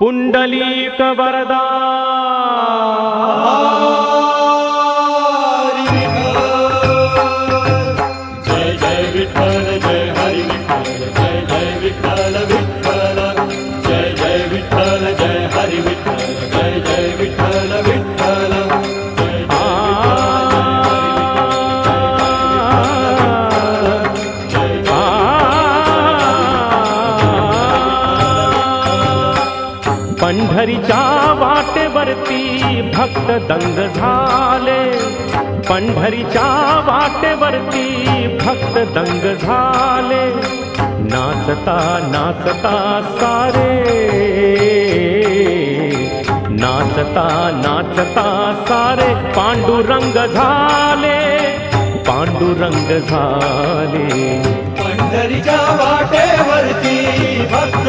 पुण्डलीक वरदा जय जय विठ्ठल जय हरि विठ्ठल जय जय विठ्ठल पंढरीच्या वाटेवरती भक्त दंग झाले। पंढरीच्या वाटेवरती भक्त दंग झाले। नाचता नाचता सारे। नाचता नाचता सारे। पांडुरंग झाले पांडुरंग झाले। पंढरीच्या वाटेवरती भक्त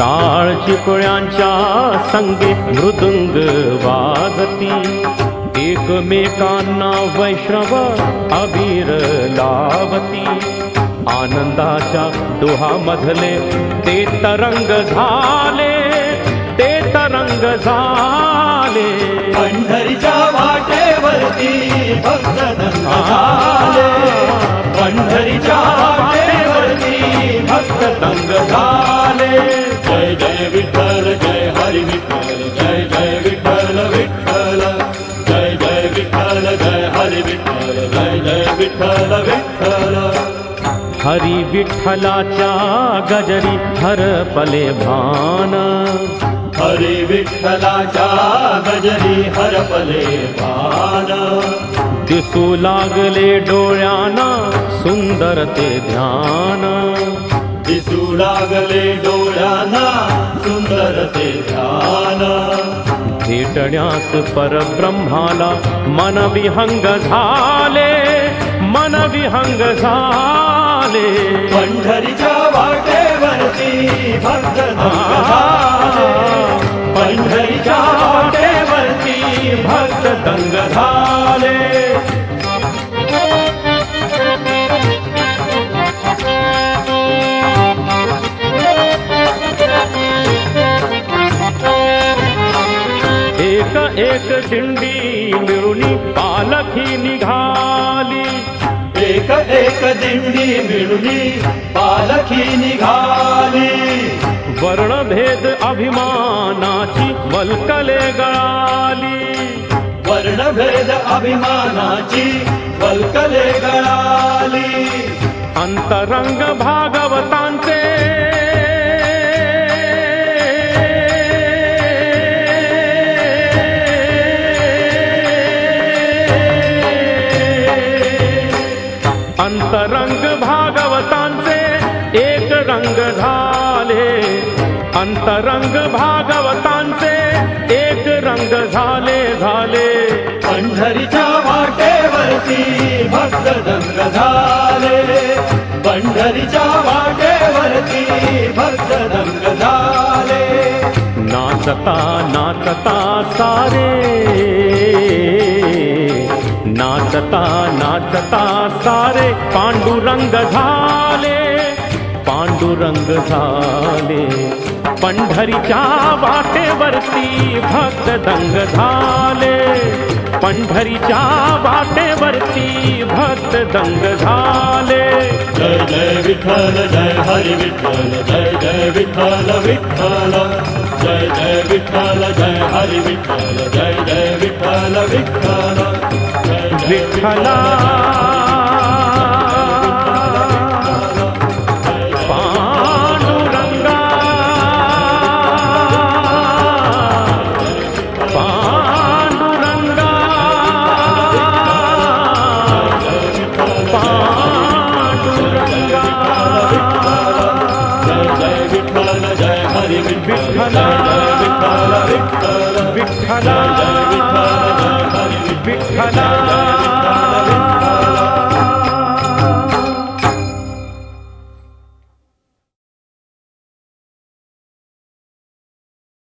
टाळ चिपळ्यांच्या संगे मृदुंग वाजती. एकमेकांना वैष्णव अबीर लावती. आनंदाच्या डोहामधले ते तरंग झाले ते तरंग झाले. पंढरीच्या वाटेवरती जय जय विठ्ठल जय हरी विठ्ठल जय जय विठ्ठल विठ्ठल जय जय विठ्ठल जय हरी विठ्ठल जय जय विठ्ठल विठ्ठल। हरी विठ्ठलाच्या गजरी हर पले भान। हरी विठ्ठलाच्या गजरी हरपले भान। दिसू लागले डोळ्याना सुंदर ते ध्यान दिसू लागले डोळ्यांना सुंदर ते ध्यान भेटण्यास परब्रह्माला मन झाले झाले वाटेवरती भक्त पंढरीच्या वाटेवरती भक्त दंग झाले एक दिंडी मिळून पालखी निघाली. एक एक दिंडी मिळुनी पालखी निघाली. वर्णभेद अभिमानाची वल्कले गळाली. वर्णभेद अभिमानाची वल्कले गळाली. अंतरंग भागवतांचे अंतरंग भागवतांचे एक रंग झाले। अंतरंग भागवतांचे एक रंग झाले झाले पंढरीच्या वाटेवरती भक्त दंग झाले पंढरीच्या वाटेवरती भक्त दंग झाले नाचता नाचता सारे नाचता नाचता सारे पांडुरंग झाले पांडुरंग झाले। पंढरीच्या वाटेवरती भक्त दंग झाले। पंढरीच्या वाटेवरती भक्त दंग झाले। जय जय विठ्ठल जय हरी विठ्ठल जय जय विठ्ठल विठ्ठल। जय जय विठ्ठल जय हरी विठ्ठल जय जय विठ्ठल विठ्ठल जय जय विठ्ठला। पांडुरंगा। पांडुरंगा। पांडुरंगा। जय